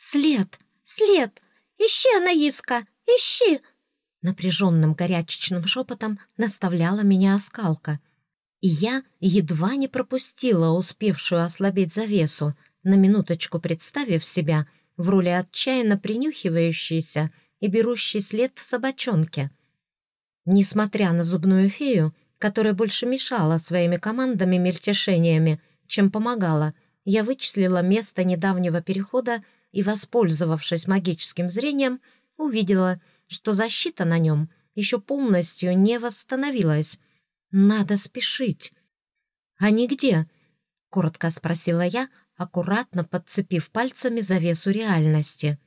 «След! След! Ищи, Анаиска! Ищи!» Напряженным горячечным шепотом наставляла меня оскалка. И я едва не пропустила успевшую ослабеть завесу, на минуточку представив себя в роли отчаянно принюхивающейся и берущей след собачонки. Несмотря на зубную фею, которая больше мешала своими командами-мельтешениями, чем помогала, я вычислила место недавнего перехода и, воспользовавшись магическим зрением, увидела, что защита на нем еще полностью не восстановилась. Надо спешить. «А нигде?» — коротко спросила я, аккуратно подцепив пальцами завесу реальности.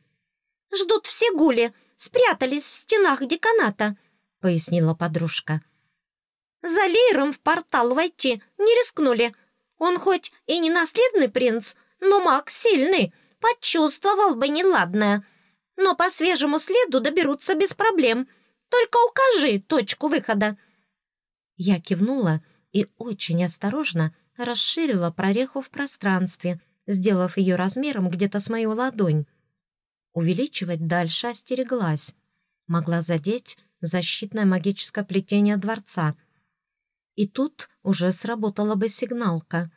«Ждут все гули, спрятались в стенах деканата», — пояснила подружка. «За Лейром в портал войти не рискнули. Он хоть и не наследный принц, но маг сильный, почувствовал бы неладное. Но по свежему следу доберутся без проблем. Только укажи точку выхода». Я кивнула и очень осторожно расширила прореху в пространстве, сделав ее размером где-то с мою ладонь. Увеличивать дальше остереглась. Могла задеть защитное магическое плетение дворца. И тут уже сработала бы сигналка.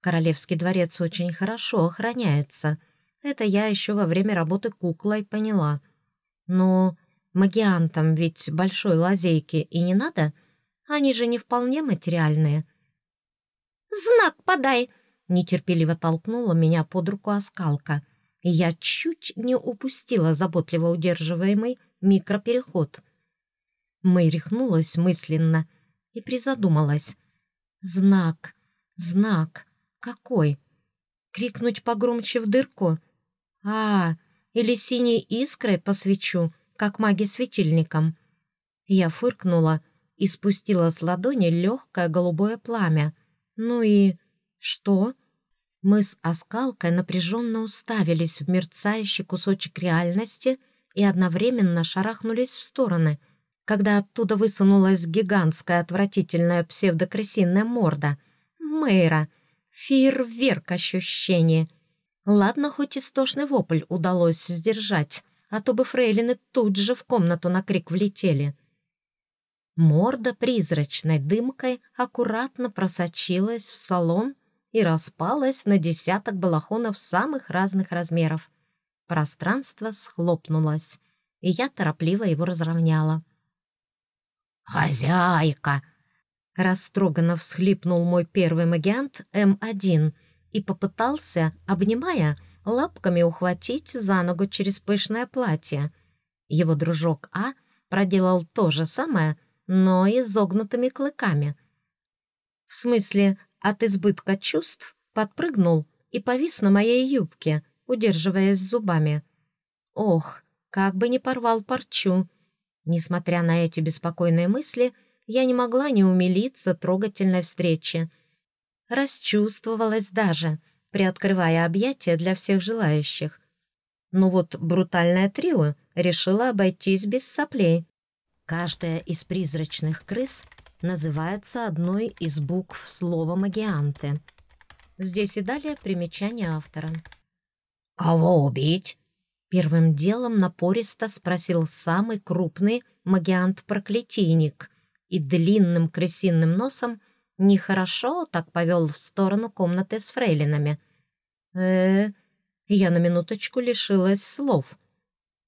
Королевский дворец очень хорошо охраняется. Это я еще во время работы куклой поняла. Но магиантам ведь большой лазейки и не надо. Они же не вполне материальные. «Знак подай!» — нетерпеливо толкнула меня под руку оскалка. И я чуть не упустила заботливо удерживаемый микропереход. Мэй рехнулась мысленно и призадумалась. «Знак, знак, какой? Крикнуть погромче в дырку? А, или синей искрой посвечу, как маги светильником?» Я фыркнула и спустила с ладони легкое голубое пламя. «Ну и что?» Мы с Оскалкой напряженно уставились в мерцающий кусочек реальности и одновременно шарахнулись в стороны, когда оттуда высунулась гигантская отвратительная псевдокрысиная морда. Мэйра. Фейерверк ощущения. Ладно, хоть истошный вопль удалось сдержать, а то бы фрейлины тут же в комнату на крик влетели. Морда призрачной дымкой аккуратно просочилась в салон и распалась на десяток балахонов самых разных размеров. Пространство схлопнулось, и я торопливо его разровняла. «Хозяйка!» Растроганно всхлипнул мой первый магиант М1 и попытался, обнимая, лапками ухватить за ногу через пышное платье. Его дружок А проделал то же самое — но изогнутыми клыками. В смысле, от избытка чувств подпрыгнул и повис на моей юбке, удерживаясь зубами. Ох, как бы не порвал парчу. Несмотря на эти беспокойные мысли, я не могла не умилиться трогательной встрече. Расчувствовалась даже, приоткрывая объятия для всех желающих. Но вот брутальное трио решило обойтись без соплей. Каждая из призрачных крыс называется одной из букв слова «магианты». Здесь и далее примечание автора. «Кого убить?» Первым делом напористо спросил самый крупный магиант-проклятийник и длинным крысиным носом нехорошо так повел в сторону комнаты с фрейлинами. э, -э я на минуточку лишилась слов.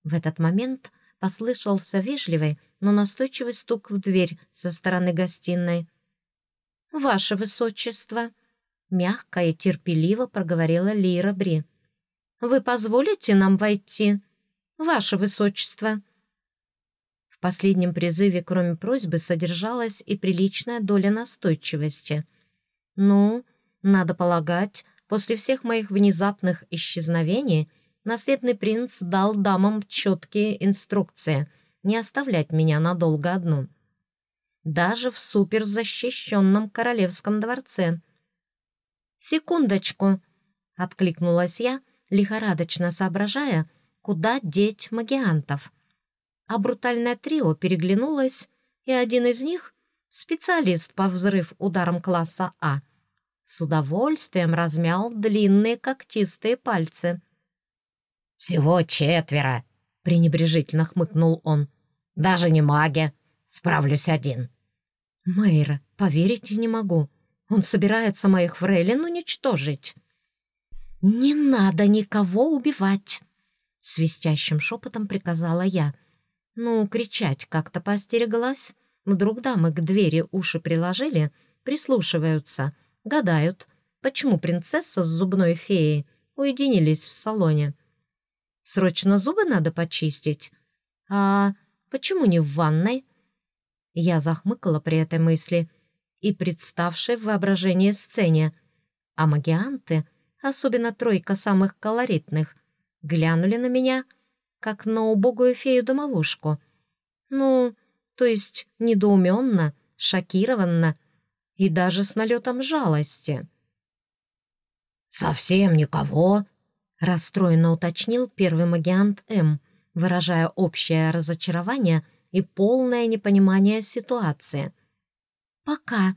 В этот момент послышался вежливый, но настойчивый стук в дверь со стороны гостиной. «Ваше высочество!» — мягко и терпеливо проговорила Лира Бри. «Вы позволите нам войти? Ваше высочество!» Последнем призыве, кроме просьбы, содержалась и приличная доля настойчивости. «Ну, надо полагать, после всех моих внезапных исчезновений наследный принц дал дамам четкие инструкции — не оставлять меня надолго одну. Даже в суперзащищенном королевском дворце. «Секундочку!» — откликнулась я, лихорадочно соображая, куда деть магиантов. А брутальное трио переглянулось, и один из них, специалист по взрыв ударом класса А, с удовольствием размял длинные когтистые пальцы. «Всего четверо», — пренебрежительно хмыкнул он. «Даже не маги. Справлюсь один». «Мэйра, поверить не могу. Он собирается моих фрейлин уничтожить». «Не надо никого убивать!» — свистящим шепотом приказала я. Ну, кричать как-то поостереглась. Вдруг дамы к двери уши приложили, прислушиваются, гадают, почему принцесса с зубной феей уединились в салоне. Срочно зубы надо почистить. А почему не в ванной? Я захмыкала при этой мысли и представшей в воображении сцене. А магианты, особенно тройка самых колоритных, глянули на меня, как на убогую фею-домовушку. Ну, то есть недоуменно, шокированно и даже с налетом жалости. «Совсем никого?» — расстроенно уточнил первый магиант М, выражая общее разочарование и полное непонимание ситуации. «Пока».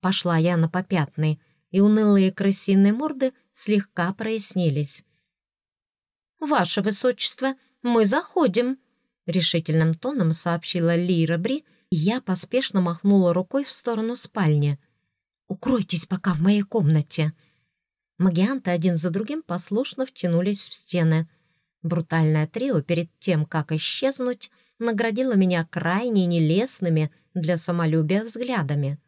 Пошла я на попятный, и унылые крысиные морды слегка прояснились. «Ваше Высочество, мы заходим», — решительным тоном сообщила Лира Бри, и я поспешно махнула рукой в сторону спальни. «Укройтесь пока в моей комнате». Магианты один за другим послушно втянулись в стены. Брутальное трио перед тем, как исчезнуть, наградило меня крайне нелестными для самолюбия взглядами.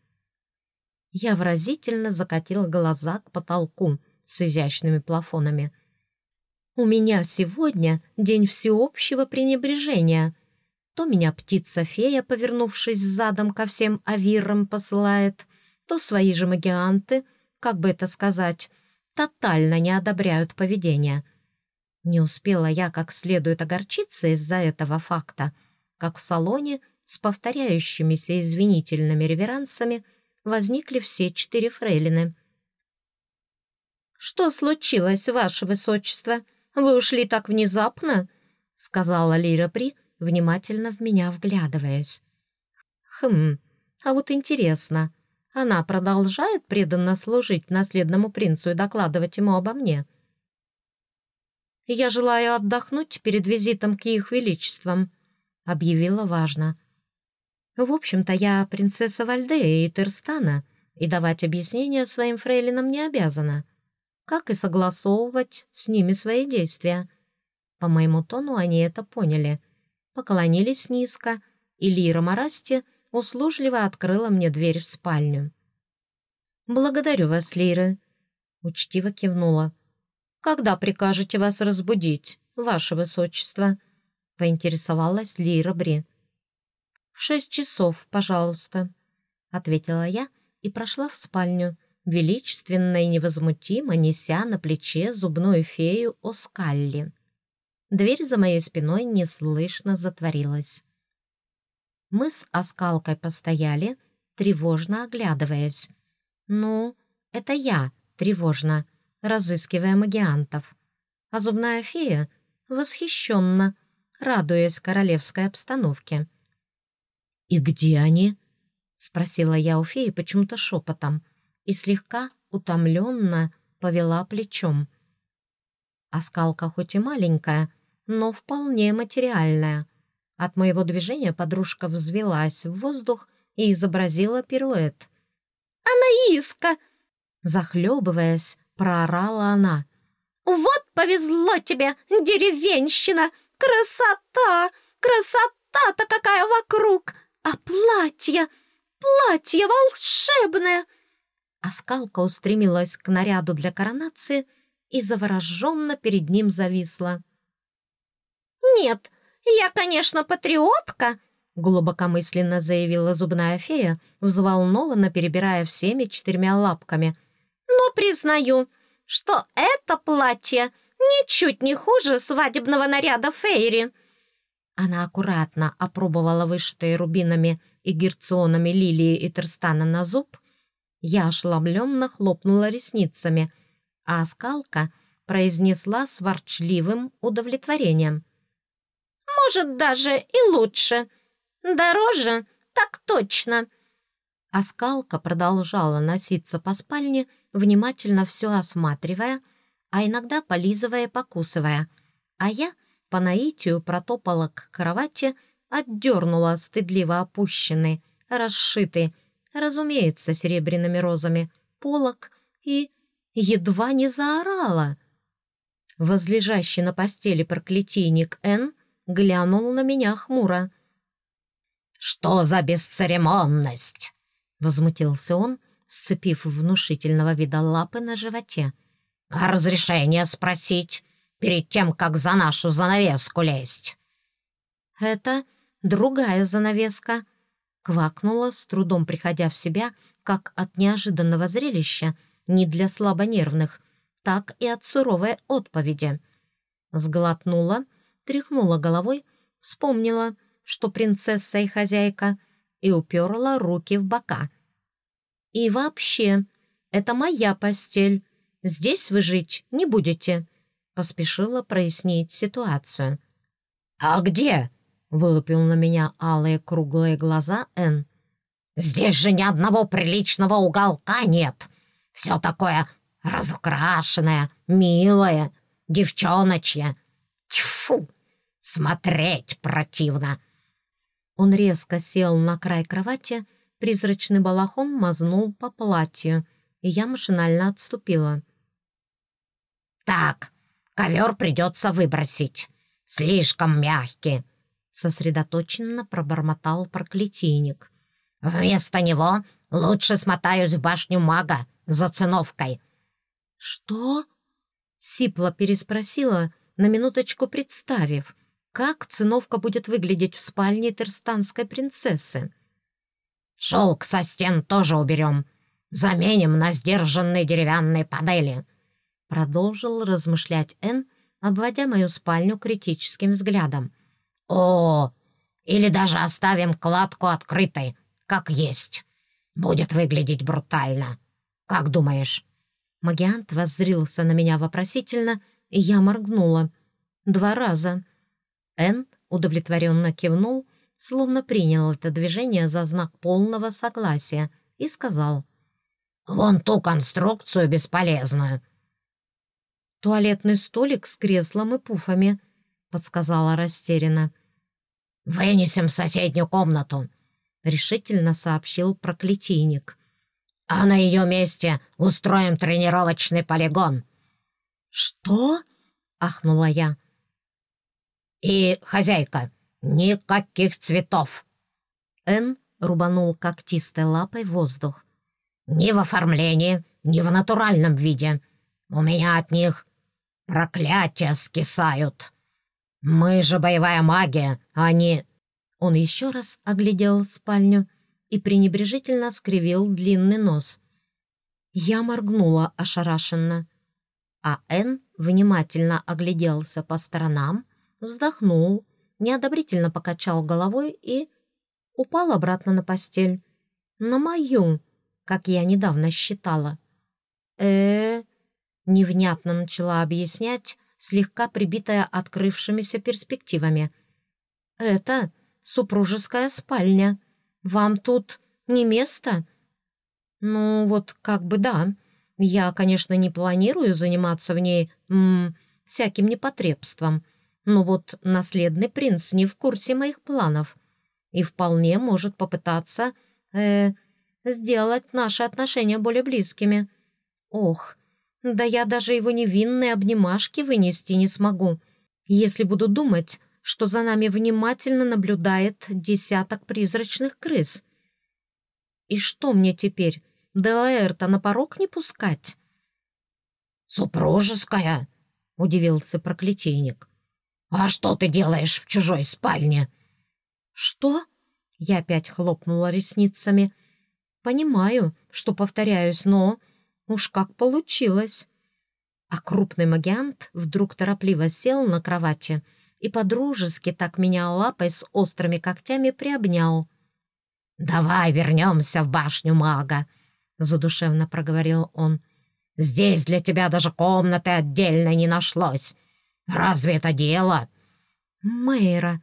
Я выразительно закатила глаза к потолку с изящными плафонами. «У меня сегодня день всеобщего пренебрежения. То меня птица-фея, повернувшись задом ко всем авирам, посылает, то свои же магианты, как бы это сказать, тотально не одобряют поведение. Не успела я как следует огорчиться из-за этого факта, как в салоне с повторяющимися извинительными реверансами возникли все четыре фрейлины. «Что случилось, ваше высочество? Вы ушли так внезапно?» — сказала Лира При, внимательно в меня вглядываясь. «Хм, а вот интересно, она продолжает преданно служить наследному принцу и докладывать ему обо мне. «Я желаю отдохнуть перед визитом к их величествам», — объявила важно. «В общем-то, я принцесса Вальдея и Терстана, и давать объяснения своим фрейлинам не обязана, как и согласовывать с ними свои действия». По моему тону они это поняли, поклонились низко, и Лира Марасти — услужливо открыла мне дверь в спальню. «Благодарю вас, Лира», — учтиво кивнула. «Когда прикажете вас разбудить, ваше высочество?» — поинтересовалась Лира Бри. «В шесть часов, пожалуйста», — ответила я и прошла в спальню, величественно и невозмутимо неся на плече зубную фею Оскалли. Дверь за моей спиной неслышно затворилась. Мы с оскалкой постояли, тревожно оглядываясь. Ну, это я тревожно, разыскивая магиантов. А зубная фея восхищенно, радуясь королевской обстановке. «И где они?» — спросила я у феи почему-то шепотом и слегка утомленно повела плечом. Оскалка хоть и маленькая, но вполне материальная — от моего движения подружка взвелась в воздух и изобразила пируэт. «Анаиска!» Захлебываясь, проорала она. «Вот повезло тебе, деревенщина! Красота! Красота-то какая вокруг! А платье! Платье волшебное!» Оскалка устремилась к наряду для коронации и завороженно перед ним зависла. «Нет, «Я, конечно, патриотка», — глубокомысленно заявила зубная фея, взволнованно перебирая всеми четырьмя лапками. «Но признаю, что это платье ничуть не хуже свадебного наряда Фейри». Она аккуратно опробовала вышитые рубинами и герционами лилии и терстана на зуб. Я ошеломленно хлопнула ресницами, а скалка произнесла с ворчливым удовлетворением — может, даже и лучше. Дороже, так точно». А скалка продолжала носиться по спальне, внимательно все осматривая, а иногда полизывая и покусывая, А я по наитию протопала к кровати, отдернула стыдливо опущенный, расшитый, разумеется, серебряными розами, полок и едва не заорала. Возлежащий на постели проклятийник Н глянул на меня хмуро. «Что за бесцеремонность?» — возмутился он, сцепив внушительного вида лапы на животе. «А разрешение спросить перед тем, как за нашу занавеску лезть?» «Это другая занавеска», — квакнула, с трудом приходя в себя, как от неожиданного зрелища, не для слабонервных, так и от суровой отповеди. Сглотнула, тряхнула головой, вспомнила, что принцесса и хозяйка, и уперла руки в бока. «И вообще, это моя постель. Здесь вы жить не будете», — поспешила прояснить ситуацию. «А где?» — вылупил на меня алые круглые глаза Энн. «Здесь же ни одного приличного уголка нет. Все такое разукрашенное, милое, девчоночье. Тьфу! Смотреть противно!» Он резко сел на край кровати, призрачный балахон мазнул по платью, и я машинально отступила. «Так, ковер придется выбросить. Слишком мягкий», — сосредоточенно пробормотал проклятийник. «Вместо него лучше смотаюсь в башню мага за циновкой». «Что?» — сипло переспросила, на минуточку представив, как циновка будет выглядеть в спальне терстанской принцессы. «Шелк со стен тоже уберем. Заменим на сдержанные деревянные панели», — продолжил размышлять Энн, обводя мою спальню критическим взглядом. «О, или даже оставим кладку открытой, как есть. Будет выглядеть брутально. Как думаешь?» Магиант воззрился на меня вопросительно, и я моргнула. Два раза. Эн удовлетворенно кивнул, словно принял это движение за знак полного согласия, и сказал. «Вон ту конструкцию бесполезную». «Туалетный столик с креслом и пуфами», — подсказала растерянно. «Вынесем в соседнюю комнату», — решительно сообщил проклятийник. «А на ее месте устроим тренировочный полигон». «Что?» — ахнула я. «И, хозяйка, никаких цветов!» Эн рубанул когтистой лапой воздух. «Ни в оформлении, ни в натуральном виде. У меня от них проклятия скисают. Мы же боевая магия, а не...» Он еще раз оглядел спальню и пренебрежительно скривил длинный нос. Я моргнула ошарашенно, а Эн внимательно огляделся по сторонам, вздохнул, неодобрительно покачал головой и упал обратно на постель. На мою, как я недавно считала. э, -э невнятно начала объяснять, слегка прибитая открывшимися перспективами. «Это супружеская спальня. Вам тут не место?» «Ну, вот как бы да. Я, конечно, не планирую заниматься в ней м -м, всяким непотребством, но вот наследный принц не в курсе моих планов и вполне может попытаться э, сделать наши отношения более близкими. Ох, да я даже его невинные обнимашки вынести не смогу, если буду думать, что за нами внимательно наблюдает десяток призрачных крыс. И что мне теперь, Делаэрта на порог не пускать? «Супружеская?» — удивился проклятийник. «А что ты делаешь в чужой спальне?» «Что?» — я опять хлопнула ресницами. «Понимаю, что повторяюсь, но уж как получилось». А крупный магиант вдруг торопливо сел на кровати и подружески так меня лапой с острыми когтями приобнял. «Давай вернемся в башню мага», — задушевно проговорил он. «Здесь для тебя даже комнаты отдельно не нашлось. Разве это дело?» «Мэйра!»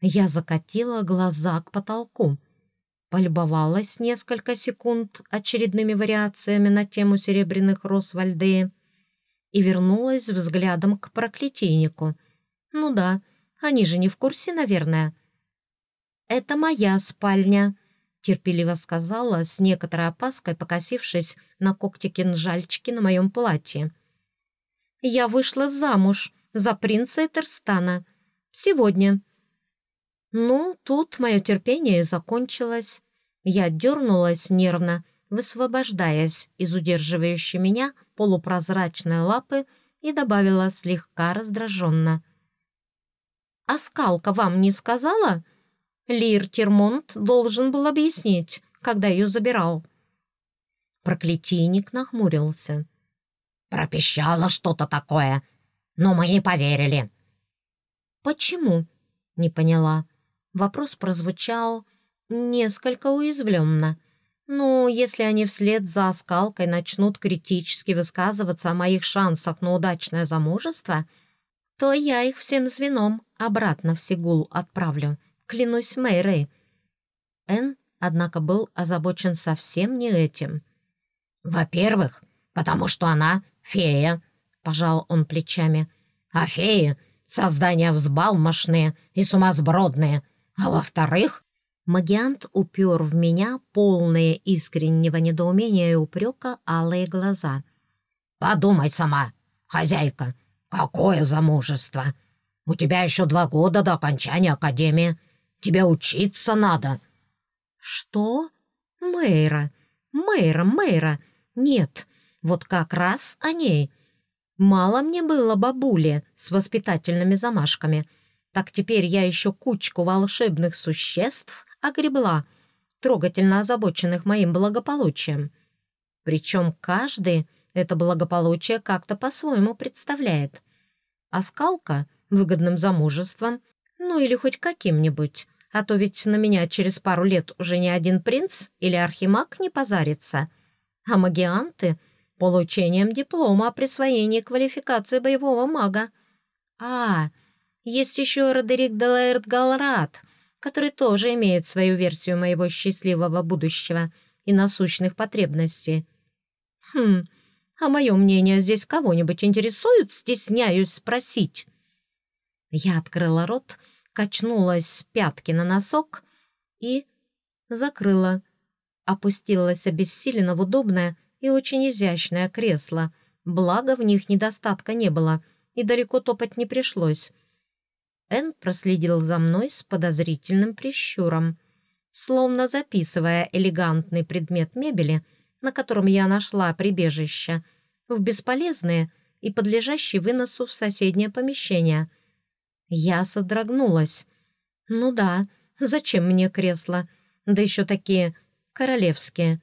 Я закатила глаза к потолку. Полюбовалась несколько секунд очередными вариациями на тему серебряных роз Вальдеи и вернулась взглядом к проклятийнику. Ну да, они же не в курсе, наверное. «Это моя спальня», — терпеливо сказала, с некоторой опаской покосившись на когти-кинжальчики на моем платье. «Я вышла замуж за принца Этерстана. Сегодня». Ну, тут мое терпение закончилось. Я дернулась нервно, высвобождаясь из удерживающей меня полупрозрачной лапы и добавила слегка раздраженно. «А скалка вам не сказала?» Лир Термонт должен был объяснить, когда ее забирал. Проклятийник нахмурился. «Пропищало что-то такое, но мы не поверили». «Почему?» — не поняла. Вопрос прозвучал несколько уязвленно. «Ну, если они вслед за оскалкой начнут критически высказываться о моих шансах на удачное замужество, то я их всем звеном обратно в Сигул отправлю клянусь Мэйрой. Эн, однако, был озабочен совсем не этим. «Во-первых, потому что она фея», — пожал он плечами. «А феи — создания взбалмошные и сумасбродные. А во-вторых...» Магиант упер в меня полные искреннего недоумения и упрека алые глаза. «Подумай сама, хозяйка, какое замужество! У тебя еще два года до окончания академии. Тебе учиться надо». «Что? Мэйра, Мэйра, Мэйра. Нет, вот как раз о ней. Мало мне было бабули с воспитательными замашками. Так теперь я еще кучку волшебных существ огребла, трогательно озабоченных моим благополучием. Причем каждый это благополучие как-то по-своему представляет. А скалка — выгодным замужеством — ну или хоть каким-нибудь, а то ведь на меня через пару лет уже ни один принц или архимаг не позарится. А магианты — получением диплома о присвоении квалификации боевого мага. А, есть еще Родерик Делаэрт Галрат, который тоже имеет свою версию моего счастливого будущего и насущных потребностей. Хм, а мое мнение здесь кого-нибудь интересует, стесняюсь спросить. Я открыла рот, — качнулась с пятки на носок и закрыла. Опустилась обессиленно в удобное и очень изящное кресло, благо в них недостатка не было и далеко топать не пришлось. Эн проследил за мной с подозрительным прищуром, словно записывая элегантный предмет мебели, на котором я нашла прибежище, в бесполезные и подлежащие выносу в соседнее помещение — я содрогнулась. «Ну да, зачем мне кресло? Да еще такие королевские.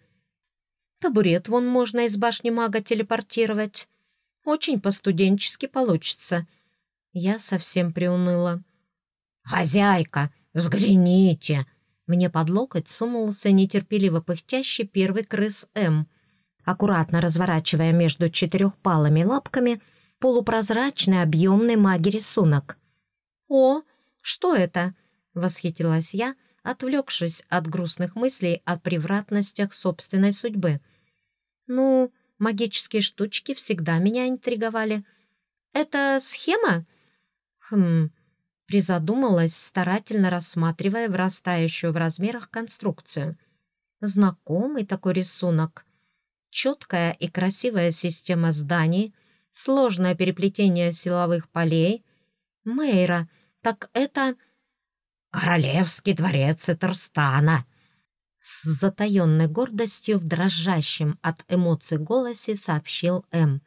Табурет вон можно из башни мага телепортировать. Очень по-студенчески получится». Я совсем приуныла. «Хозяйка, взгляните!» Мне под локоть сунулся нетерпеливо пыхтящий первый крыс М, аккуратно разворачивая между четырехпалыми лапками полупрозрачный объемный маги-рисунок. «О, что это?» — восхитилась я, отвлекшись от грустных мыслей о превратностях собственной судьбы. «Ну, магические штучки всегда меня интриговали. Это схема?» «Хм...» — призадумалась, старательно рассматривая вырастающую в размерах конструкцию. Знакомый такой рисунок. Четкая и красивая система зданий, сложное переплетение силовых полей. Мейра — «Так это...» «Королевский дворец Этерстана!» С затаенной гордостью в дрожащем от эмоций голосе сообщил М.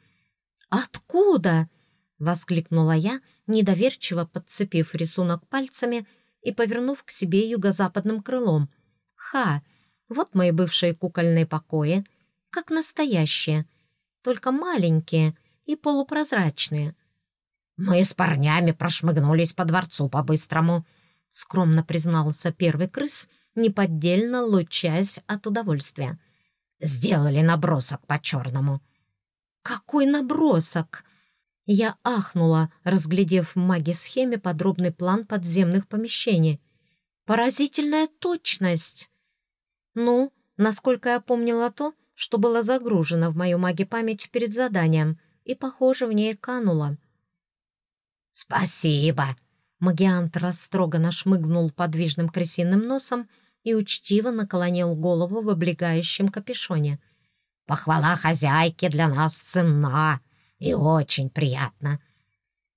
«Откуда?» — воскликнула я, недоверчиво подцепив рисунок пальцами и повернув к себе юго-западным крылом. «Ха! Вот мои бывшие кукольные покои, как настоящие, только маленькие и полупрозрачные. «Мы с парнями прошмыгнулись по дворцу по-быстрому», — скромно признался первый крыс, неподдельно лучась от удовольствия. «Сделали набросок по-черному». «Какой набросок?» Я ахнула, разглядев в маги-схеме подробный план подземных помещений. «Поразительная точность!» «Ну, насколько я помнила то, что было загружено в мою маги-память перед заданием, и, похоже, в ней кануло». «Спасибо!» Магиант растроганно шмыгнул подвижным крысиным носом и учтиво наклонил голову в облегающем капюшоне. «Похвала хозяйки для нас ценна и очень приятна.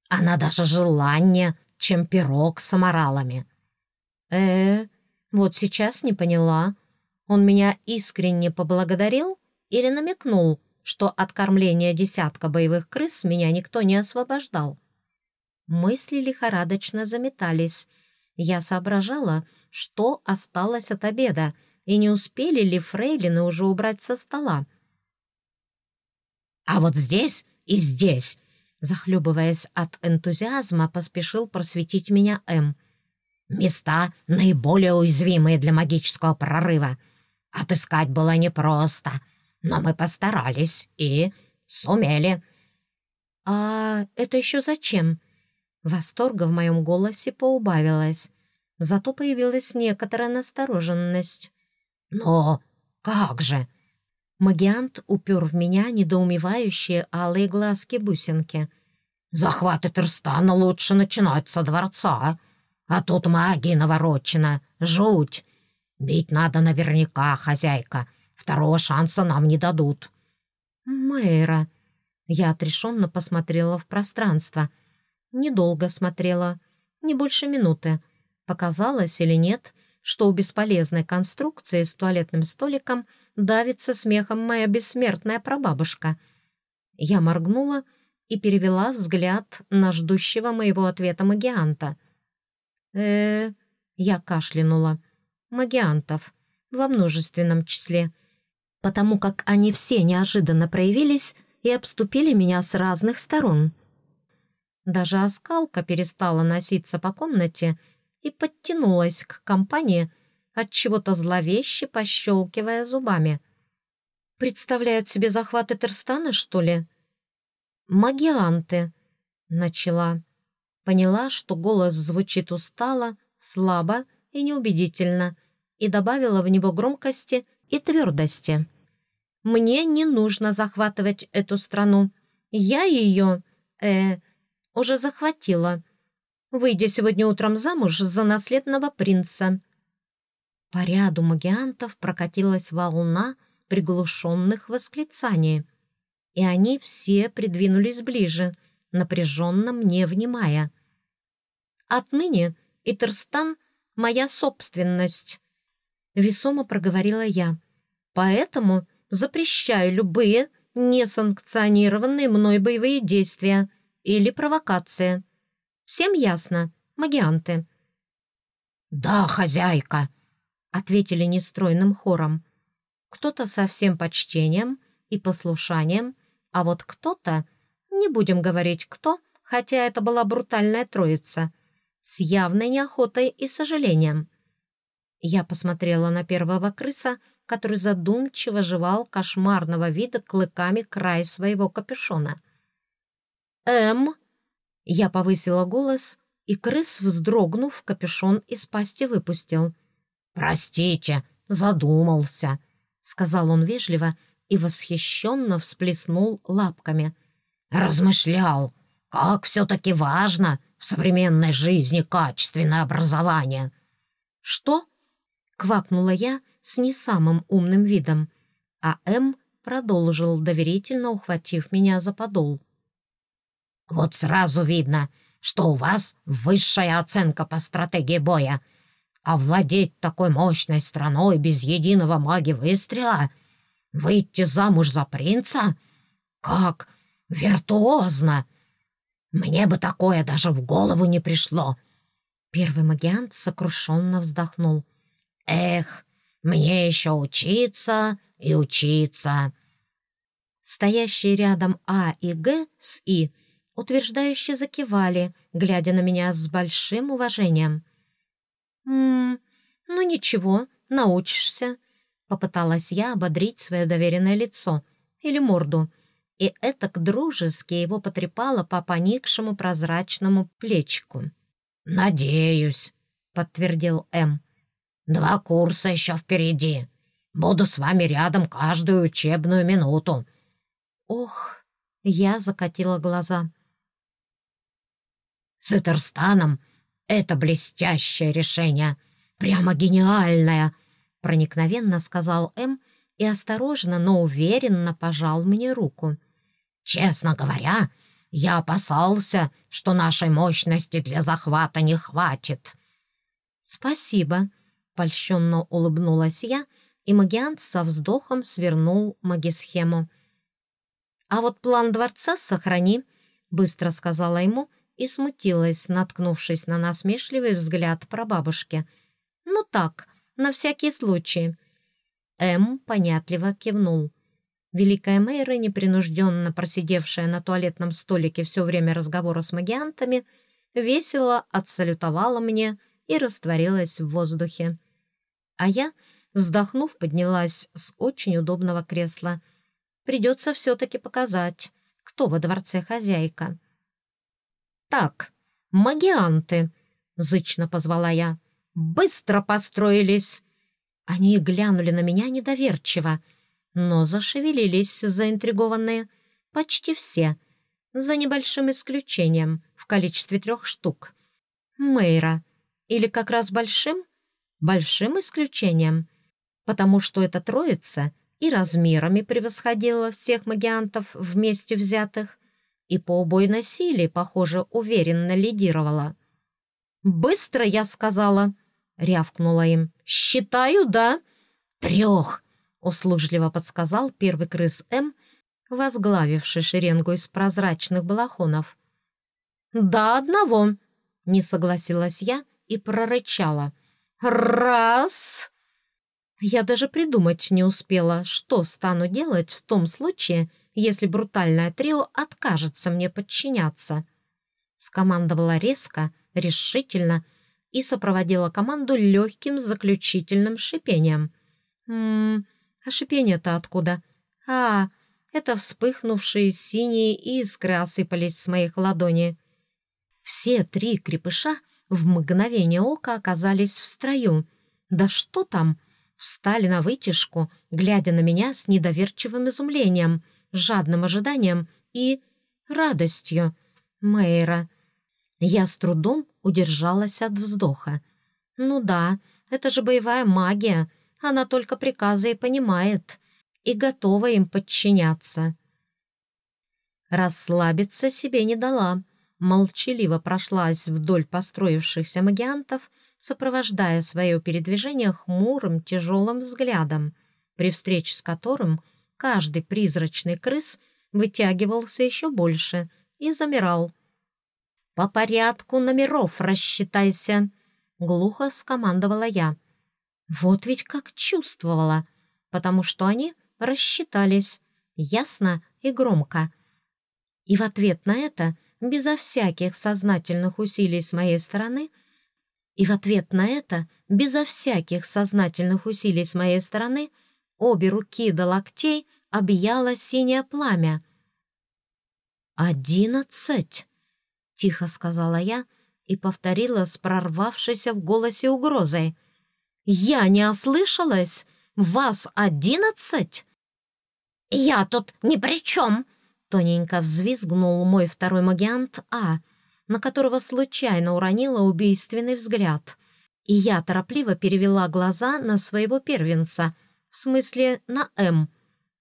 Она даже желание, чем пирог с аморалами». «Э, вот сейчас не поняла. Он меня искренне поблагодарил или намекнул, что от кормления десятка боевых крыс меня никто не освобождал?» Мысли лихорадочно заметались. Я соображала, что осталось от обеда, и не успели ли фрейлины уже убрать со стола. «А вот здесь и здесь!» Захлебываясь от энтузиазма, поспешил просветить меня М. «Места наиболее уязвимые для магического прорыва. Отыскать было непросто, но мы постарались и сумели». «А это еще зачем?» Восторга в моем голосе поубавилось. Зато появилась некоторая настороженность. «Но как же?» Магиант упер в меня недоумевающие алые глазки-бусинки. «Захват Этерстана лучше начинать со дворца, а тут магия наворочена, жуть. Бить надо наверняка, хозяйка, второго шанса нам не дадут». «Мэйра...» Я отрешенно посмотрела в пространство. Недолго смотрела, не больше минуты. Показалось или нет, что у бесполезной конструкции с туалетным столиком давится смехом моя бессмертная прабабушка. Я моргнула и перевела взгляд на ждущего моего ответа магианта. э я кашлянула. Магиантов. Во множественном числе. Потому как они все неожиданно проявились и обступили меня с разных сторон. Даже оскалка перестала носиться по комнате и подтянулась к компании, от чего-то зловеще пощелкивая зубами. «Представляют себе захваты Терстана, что ли?» «Магианты», — начала. Поняла, что голос звучит устало, слабо и неубедительно, и добавила в него громкости и твердости. «Мне не нужно захватывать эту страну. Я ее, э, уже захватила выйдя сегодня утром замуж за наследного принца. По ряду магиантов прокатилась волна приглушенных восклицаний, и они все придвинулись ближе, напряженно мне внимая. «Отныне Итерстан — моя собственность», — весомо проговорила я. «Поэтому запрещаю любые несанкционированные мной боевые действия или провокации». Всем ясно? Магианты». «Да, хозяйка», — ответили нестройным хором. Кто-то со всем почтением и послушанием, а вот кто-то, не будем говорить кто, хотя это была брутальная троица, с явной неохотой и сожалением. Я посмотрела на первого крыса, который задумчиво жевал кошмарного вида клыками край своего капюшона. «Эм», я повысила голос, и крыс, вздрогнув, капюшон из пасти выпустил. «Простите, задумался», — сказал он вежливо и восхищенно всплеснул лапками. «Размышлял, как все-таки важно в современной жизни качественное образование». «Что?» — квакнула я с не самым умным видом, а М продолжил, доверительно ухватив меня за подол. Вот сразу видно, что у вас высшая оценка по стратегии боя. А владеть такой мощной страной без единого маги выстрела? Выйти замуж за принца? Как виртуозно! Мне бы такое даже в голову не пришло. Первый магиант сокрушенно вздохнул. Эх, мне еще учиться и учиться. Стоящие рядом А и Г с И утверждающе закивали, глядя на меня с большим уважением. «М-м, ну ничего, научишься», — попыталась я ободрить свое доверенное лицо или морду, и это к дружески его потрепало по поникшему прозрачному плечику. «Надеюсь», — подтвердил М. «Два курса еще впереди. Буду с вами рядом каждую учебную минуту». «Ох!» — я закатила глаза. с Этерстаном — это блестящее решение, прямо гениальное», — проникновенно сказал М и осторожно, но уверенно пожал мне руку. «Честно говоря, я опасался, что нашей мощности для захвата не хватит». «Спасибо», — польщенно улыбнулась я, и магиант со вздохом свернул магисхему. «А вот план дворца сохрани», — быстро сказала ему и смутилась, наткнувшись на насмешливый взгляд прабабушки. «Ну так, на всякий случай». М понятливо кивнул. Великая Мэйра, непринужденно просидевшая на туалетном столике все время разговора с магиантами, весело отсалютовала мне и растворилась в воздухе. А я, вздохнув, поднялась с очень удобного кресла. Придется все-таки показать, кто во дворце хозяйка. «Так, магианты!» — зычно позвала я. «Быстро построились!» Они глянули на меня недоверчиво — но зашевелились заинтригованные почти все, за небольшим исключением в количестве трех штук. Мейра. Или как раз большим? Большим исключением. Потому что эта троица и размерами превосходила всех магиантов вместе взятых, и по убойной силе, похоже, уверенно лидировала. «Быстро, я сказала!» — рявкнула им. «Считаю, да?» «Трех!» — услужливо подсказал первый крыс М, возглавивший шеренгу из прозрачных балахонов. «Да одного!» — не согласилась я и прорычала. «Раз!» Я даже придумать не успела, что стану делать в том случае, если брутальное трио откажется мне подчиняться. Скомандовала резко, решительно и сопроводила команду легким заключительным шипением. «Ммм, а шипение-то откуда? А, это вспыхнувшие синие искры осыпались с моих ладоней. Все три крепыша в мгновение ока оказались в строю. Да что там? Встали на вытяжку, глядя на меня с недоверчивым изумлением, жадным ожиданием и радостью. Мэйра. Я с трудом удержалась от вздоха. Ну да, это же боевая магия — она только приказы и понимает, и готова им подчиняться. Расслабиться себе не дала, молчаливо прошлась вдоль построившихся магиантов, сопровождая свое передвижение хмурым тяжелым взглядом, при встрече с которым каждый призрачный крыс вытягивался еще больше и замирал. «По порядку номеров рассчитайся», — глухо скомандовала я. Вот ведь как чувствовала, потому что они рассчитались ясно и громко. И в ответ на это, безо всяких сознательных усилий с моей стороны, и в ответ на это, безо всяких сознательных усилий с моей стороны, обе руки до локтей объяло синее пламя. «Одиннадцать!» — тихо сказала я и повторила с прорвавшейся в голосе угрозой — «Я не ослышалась? Вас одиннадцать?» «Я тут ни при чем!» Тоненько взвизгнул мой второй магиант А, на которого случайно уронила убийственный взгляд. И я торопливо перевела глаза на своего первенца, смысле на М.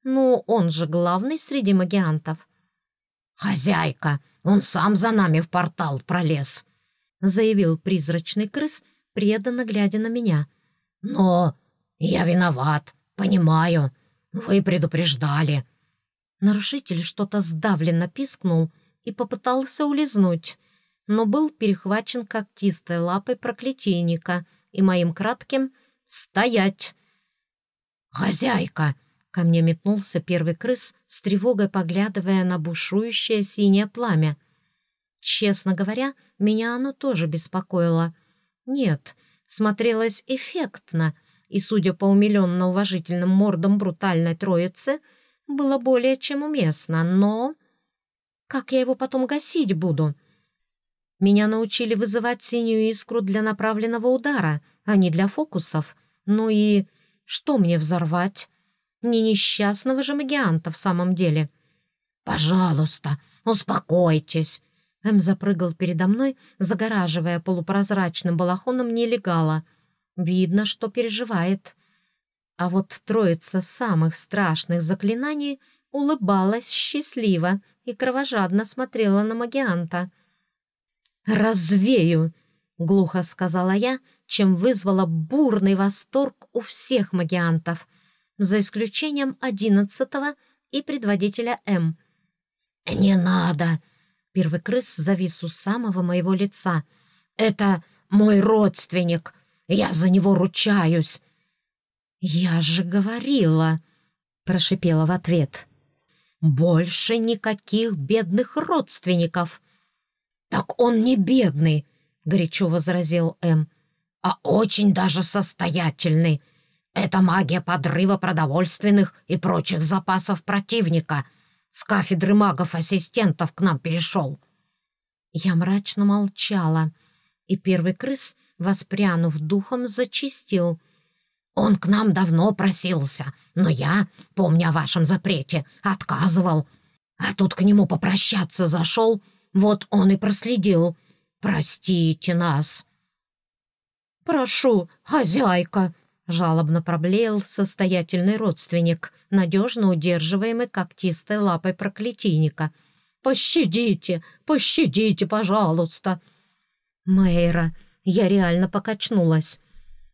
Ну, он же главный среди магиантов. «Хозяйка, он сам за нами в портал пролез», — заявил призрачный крыс, преданно глядя на меня — «Но я виноват, понимаю. Вы предупреждали». Нарушитель что-то сдавленно пискнул и попытался улизнуть, но был перехвачен когтистой лапой проклятийника и моим кратким «Стоять!» «Хозяйка!» — ко мне метнулся первый крыс, с тревогой поглядывая на бушующее синее пламя. Честно говоря, меня оно тоже беспокоило. Нет, — смотрелось эффектно, и, судя по умиленно уважительным мордам брутальной троицы, было более чем уместно, но... Как я его потом гасить буду? Меня научили вызывать синюю искру для направленного удара, а не для фокусов. Ну и что мне взорвать? Не несчастного же магианта в самом деле. «Пожалуйста, успокойтесь», М запрыгал передо мной, загораживая полупрозрачным балахоном нелегала. Видно, что переживает. А вот троица самых страшных заклинаний улыбалась счастливо и кровожадно смотрела на магианта. «Развею!» — глухо сказала я, чем вызвала бурный восторг у всех магиантов, за исключением одиннадцатого и предводителя М. «Не надо!» — первый крыс завис у самого моего лица. «Это мой родственник! Я за него ручаюсь!» «Я же говорила!» — прошипела в ответ. «Больше никаких бедных родственников!» «Так он не бедный!» — горячо возразил М. «А очень даже состоятельный. Это магия подрыва продовольственных и прочих запасов противника. С кафедры магов-ассистентов к нам перешел». Я мрачно молчала, и первый крыс, воспрянув духом, зачистил. «Он к нам давно просился, но я, помня о вашем запрете, отказывал. А тут к нему попрощаться зашел, вот он и проследил. Простите нас». «Прошу, хозяйка!» Жалобно проблеял состоятельный родственник, надежно удерживаемый когтистой лапой проклятийника. «Пощадите, пощадите, пожалуйста!» Мэйра, я реально покачнулась.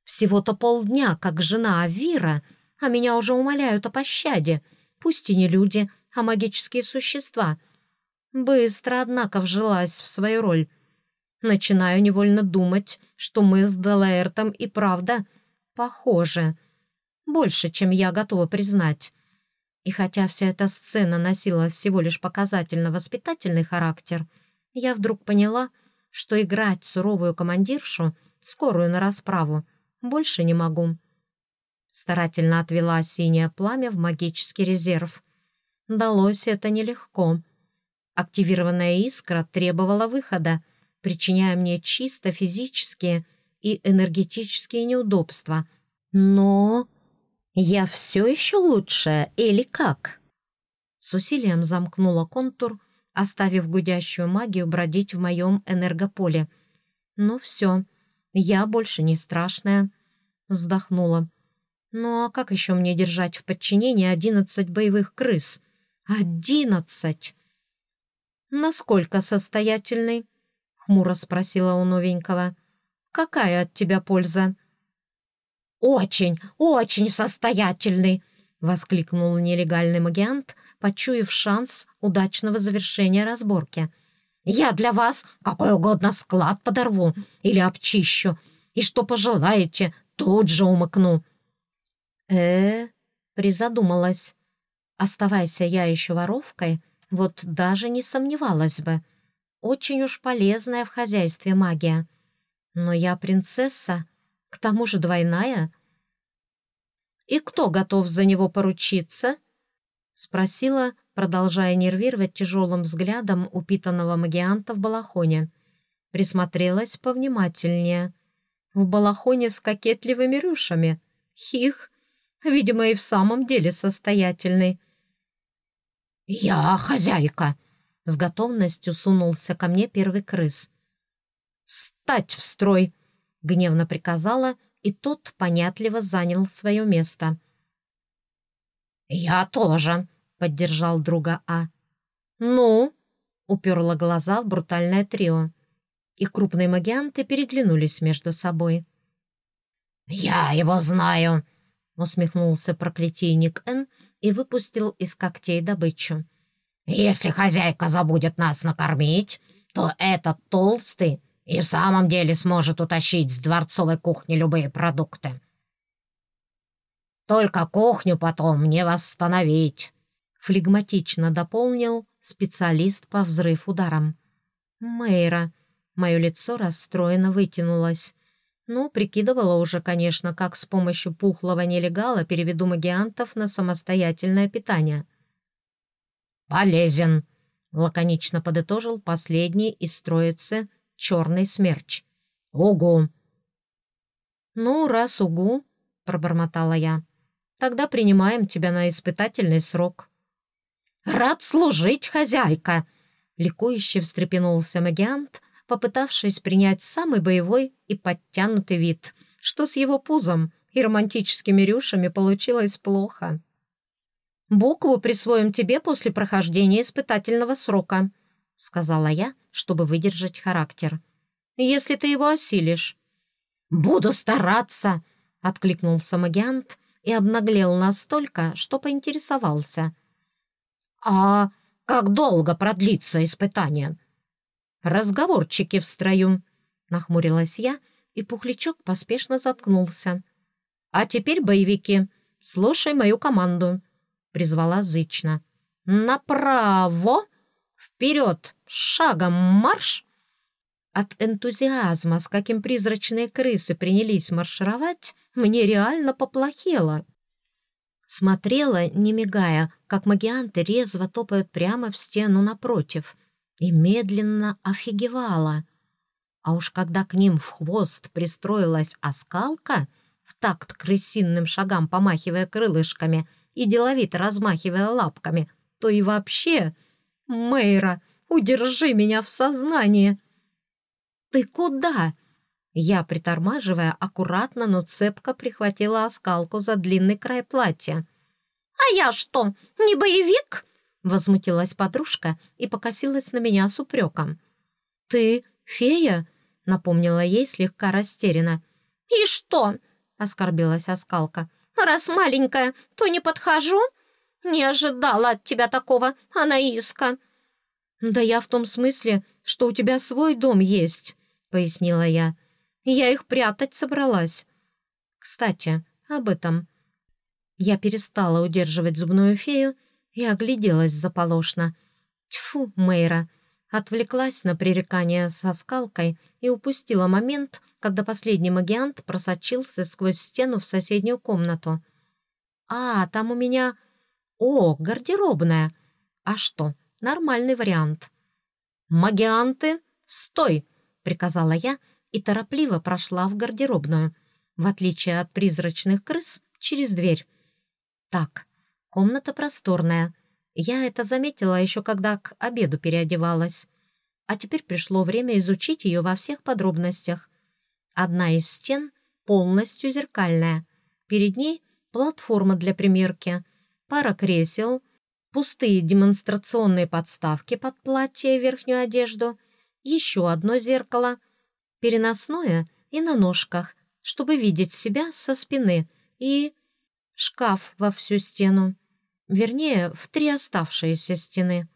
Всего-то полдня, как жена Авира, а меня уже умоляют о пощаде. Пусть и не люди, а магические существа. Быстро, однако, вжилась в свою роль. Начинаю невольно думать, что мы с Делаэртом и правда Похоже. Больше, чем я готова признать. И хотя вся эта сцена носила всего лишь показательно-воспитательный характер, я вдруг поняла, что играть суровую командиршу, скорую на расправу, больше не могу. Старательно отвела синее пламя в магический резерв. Далось это нелегко. Активированная искра требовала выхода, причиняя мне чисто физические и энергетические неудобства. Но я все еще лучше или как? С усилием замкнула контур, оставив гудящую магию бродить в моем энергополе. Ну все, я больше не страшная. Вздохнула. Ну а как еще мне держать в подчинении одиннадцать боевых крыс? Одиннадцать! Насколько состоятельный? Хмуро спросила у новенького. Какая от тебя польза?» «Очень, очень состоятельный!» — воскликнул нелегальный магиант, почуяв шанс удачного завершения разборки. «Я для вас какой угодно склад подорву или обчищу, и что пожелаете, тут же умыкну». «Э-э», призадумалась. «Оставайся я еще воровкой, вот даже не сомневалась бы. Очень уж полезная в хозяйстве магия. Но я принцесса, к тому же двойная. «И кто готов за него поручиться?» — спросила, продолжая нервировать тяжелым взглядом упитанного магианта в балахоне. Присмотрелась повнимательнее. В балахоне с кокетливыми рюшами. Хих, видимо, и в самом деле состоятельный. «Я хозяйка!» — с готовностью сунулся ко мне первый крыс. «Встать в строй!» — гневно приказала, и тот понятливо занял свое место. «Я тоже», — поддержал друга А. «Ну?» — уперла глаза в брутальное трио. И крупные магианты переглянулись между собой. «Я его знаю», — усмехнулся проклятийник Н и выпустил из когтей добычу. «Если хозяйка забудет нас накормить, то этот толстый и в самом деле сможет утащить с дворцовой кухни любые продукты. Только кухню потом мне восстановить», — флегматично дополнил специалист по взрыв ударам. «Мэйра». Мое лицо расстроенно вытянулось. Ну, прикидывала уже, конечно, как с помощью пухлого нелегала переведу магиантов на самостоятельное питание. «Полезен», — лаконично подытожил последний из троицы черный смерч. «Угу!» «Ну, раз угу», — пробормотала я, — «тогда принимаем тебя на испытательный срок». «Рад служить, хозяйка!» Ликующе встрепенулся магиант, попытавшись принять самый боевой и подтянутый вид, что с его пузом и романтическими рюшами получилось плохо. «Букву присвоим тебе после прохождения испытательного срока», — сказала я, чтобы выдержать характер. «Если ты его осилишь». «Буду стараться!» — откликнулся магиант и обнаглел настолько, что поинтересовался. «А как долго продлится испытание?» «Разговорчики в строю», — нахмурилась я, и пухлячок поспешно заткнулся. «А теперь, боевики, слушай мою команду», — призвала зычно. «Направо! Вперед! Шагом марш!» От энтузиазма, с каким призрачные крысы принялись маршировать, мне реально поплохело. Смотрела, не мигая, как магианты резво топают прямо в стену напротив, и медленно офигевала. А уж когда к ним в хвост пристроилась оскалка, в такт крысиным шагам помахивая крылышками и деловито размахивая лапками, то и вообще... «Мэйра, удержи меня в сознании!» «Ты куда?» Я, притормаживая, аккуратно, но цепко прихватила оскалку за длинный край платья. «А я что, не боевик?» Возмутилась подружка и покосилась на меня с упреком. «Ты фея?» — напомнила ей слегка растерянно. «И что?» — оскорбилась оскалка. «Раз маленькая, то не подхожу? Не ожидала от тебя такого, Анаиска». «Да я в том смысле, что у тебя свой дом есть», пояснила я. «Я их прятать собралась». «Кстати, об этом». Я перестала удерживать зубную фею и огляделась заполошно. Тьфу, Мэйра! Отвлеклась на пререкание со скалкой и упустила момент, когда последний магиант просочился сквозь стену в соседнюю комнату. «А, там у меня... О, гардеробная! А что, нормальный вариант». «Магианты, стой!» приказала я и торопливо прошла в гардеробную, в отличие от призрачных крыс, через дверь. Так, комната просторная. Я это заметила еще когда к обеду переодевалась. А теперь пришло время изучить ее во всех подробностях. Одна из стен полностью зеркальная. Перед ней платформа для примерки, пара кресел, пустые демонстрационные подставки под платье и верхнюю одежду, еще одно зеркало, переносное и на ножках, чтобы видеть себя со спины, и шкаф во всю стену, вернее, в три оставшиеся стены.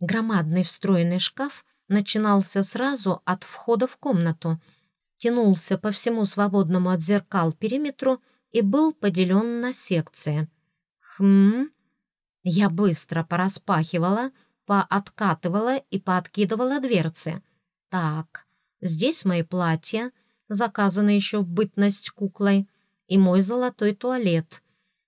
Громадный встроенный шкаф начинался сразу от входа в комнату, тянулся по всему свободному от зеркал периметру и был поделен на секции. Хм... Я быстро пораспахивала, пооткатывала и пооткидывала дверцы. Так, здесь мои платья, заказанные еще в бытность куклой, и мой золотой туалет.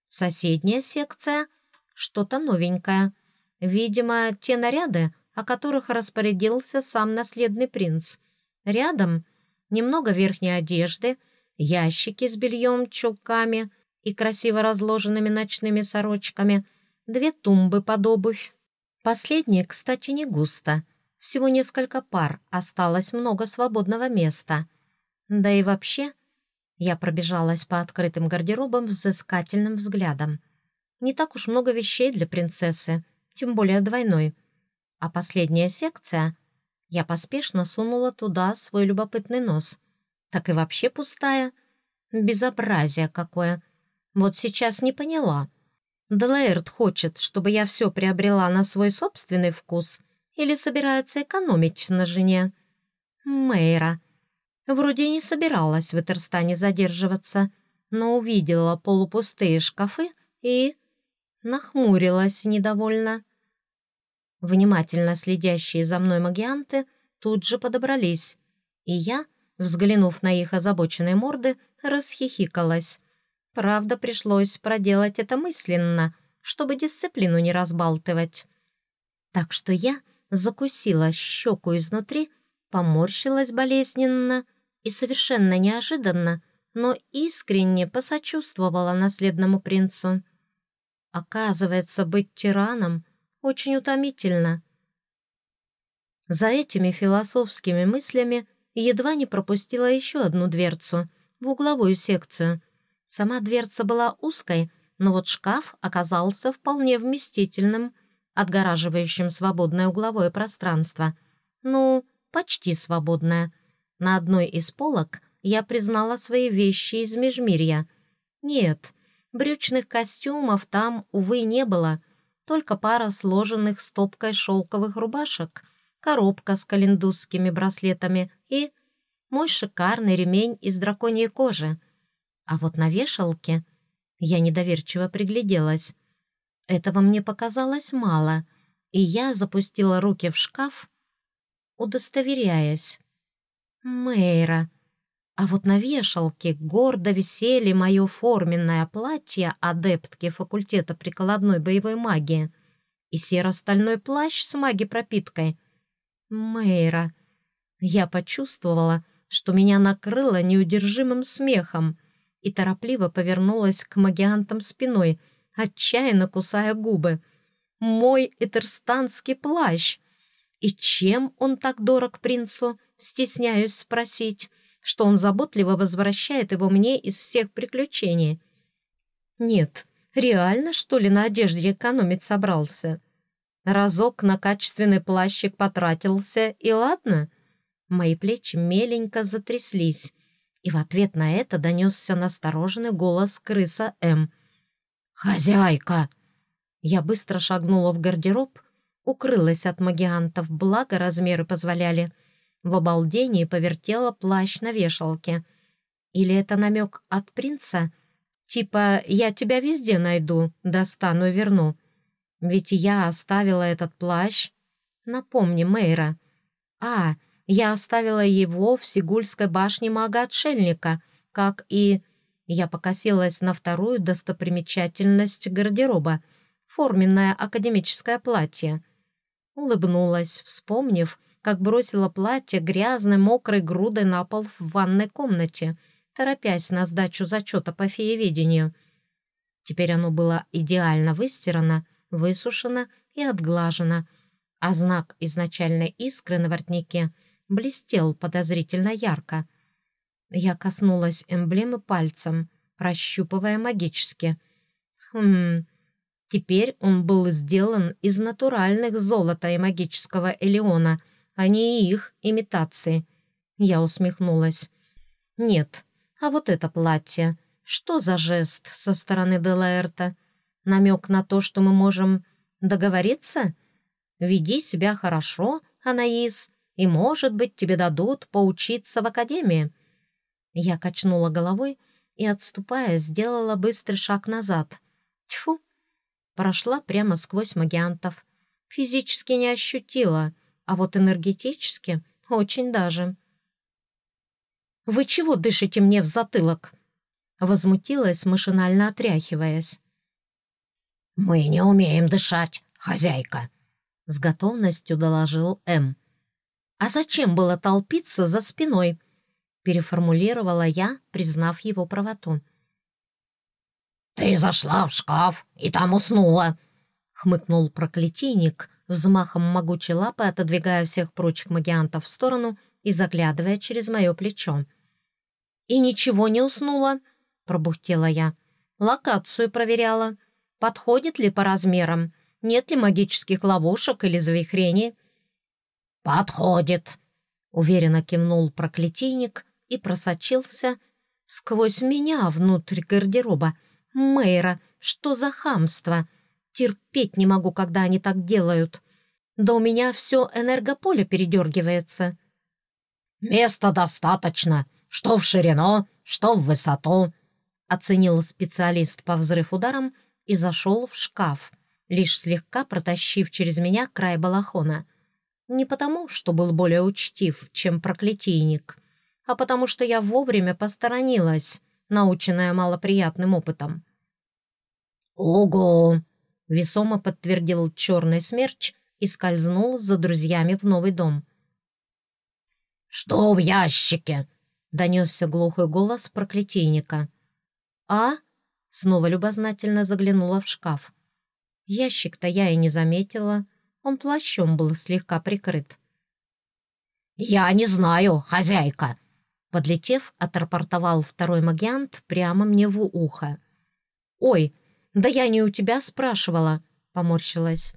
Соседняя секция — что-то новенькое. Видимо, те наряды, о которых распорядился сам наследный принц. Рядом немного верхней одежды, ящики с бельем, чулками и красиво разложенными ночными сорочками, две тумбы под обувь, Последнее, кстати, не густо. Всего несколько пар, осталось много свободного места. Да и вообще, я пробежалась по открытым гардеробам взыскательным взглядом. Не так уж много вещей для принцессы, тем более двойной. А последняя секция... Я поспешно сунула туда свой любопытный нос. Так и вообще пустая. Безобразие какое. Вот сейчас не поняла — Делаэрт хочет, чтобы я все приобрела на свой собственный вкус или собирается экономить на жене? Мэйра. Вроде не собиралась в Этерстане задерживаться, но увидела полупустые шкафы и... нахмурилась недовольно. Внимательно следящие за мной магианты тут же подобрались, и я, взглянув на их озабоченные морды, расхихикалась. Правда, пришлось проделать это мысленно, чтобы дисциплину не разбалтывать. Так что я закусила щеку изнутри, поморщилась болезненно и совершенно неожиданно, но искренне посочувствовала наследному принцу. Оказывается, быть тираном очень утомительно. За этими философскими мыслями едва не пропустила еще одну дверцу в угловую секцию. Сама дверца была узкой, но вот шкаф оказался вполне вместительным, отгораживающим свободное угловое пространство. Ну, почти свободное. На одной из полок я признала свои вещи из межмирья. Нет, брючных костюмов там, увы, не было, только пара сложенных стопкой шелковых рубашек, коробка с календузскими браслетами и мой шикарный ремень из драконьей кожи. А вот на вешалке я недоверчиво пригляделась. Этого мне показалось мало, и я запустила руки в шкаф, удостоверяясь. Мэйра. А вот на вешалке гордо висели мое форменное платье адептки факультета прикладной боевой магии и серо-стальной плащ с маги-пропиткой. Мэйра. Я почувствовала, что меня накрыло неудержимым смехом и торопливо повернулась к магиантам спиной, отчаянно кусая губы. «Мой этерстанский плащ! И чем он так дорог принцу?» Стесняюсь спросить, что он заботливо возвращает его мне из всех приключений. «Нет, реально, что ли, на одежде экономить собрался?» Разок на качественный плащик потратился, и ладно — Мои плечи меленько затряслись, и в ответ на это донесся настороженный голос крыса М. «Хозяйка!» Я быстро шагнула в гардероб, укрылась от магиантов, благо размеры позволяли. В обалдении повертела плащ на вешалке. Или это намек от принца? Типа «я тебя везде найду, достану и верну». Ведь я оставила этот плащ. Напомни, Мэйра. А, я оставила его в Сигульской башне мага-отшельника, как и... Я покосилась на вторую достопримечательность гардероба — форменное академическое платье. Улыбнулась, вспомнив, как бросила платье грязной мокрой грудой на пол в ванной комнате, торопясь на сдачу зачета по фееведению. Теперь оно было идеально выстирано, высушено и отглажено, а знак изначальной искры на воротнике — блестел подозрительно ярко. Я коснулась эмблемы пальцем, прощупывая магически. Хм, теперь он был сделан из натуральных золота и магического элеона, а не их имитации. Я усмехнулась. Нет, а вот это платье. Что за жест со стороны Делаэрта? Намек на то, что мы можем договориться? Веди себя хорошо, Анаис, и, может быть, тебе дадут поучиться в академии». Я качнула головой и, отступая, сделала быстрый шаг назад. Тьфу! Прошла прямо сквозь магиантов. Физически не ощутила, а вот энергетически очень даже. «Вы чего дышите мне в затылок?» Возмутилась, машинально отряхиваясь. «Мы не умеем дышать, хозяйка», — с готовностью доложил М. «А зачем было толпиться за спиной?» переформулировала я, признав его правоту. «Ты зашла в шкаф и там уснула», — хмыкнул проклятийник, взмахом могучей лапы отодвигая всех прочих магиантов в сторону и заглядывая через мое плечо. «И ничего не уснула», — пробухтела я. «Локацию проверяла. Подходит ли по размерам? Нет ли магических ловушек или завихрений?» «Подходит», — уверенно кивнул проклятийник и просочился сквозь меня внутрь гардероба. «Мэйра, что за хамство? Терпеть не могу, когда они так делают. Да у меня все энергополе передергивается». «Места достаточно, что в ширину, что в высоту», — оценил специалист по взрыв ударом и зашел в шкаф, лишь слегка протащив через меня край балахона — не потому, что был более учтив, чем проклятийник, а потому что я вовремя посторонилась, наученная малоприятным опытом. «Ого!» — весомо подтвердил черный смерч и скользнул за друзьями в новый дом. «Что в ящике?» — донесся глухой голос проклятийника. «А?» — снова любознательно заглянула в шкаф. Ящик-то я и не заметила, он плащом был слегка прикрыт. «Я не знаю, хозяйка!» Подлетев, отрапортовал второй магиант прямо мне в ухо. «Ой, да я не у тебя спрашивала», — поморщилась.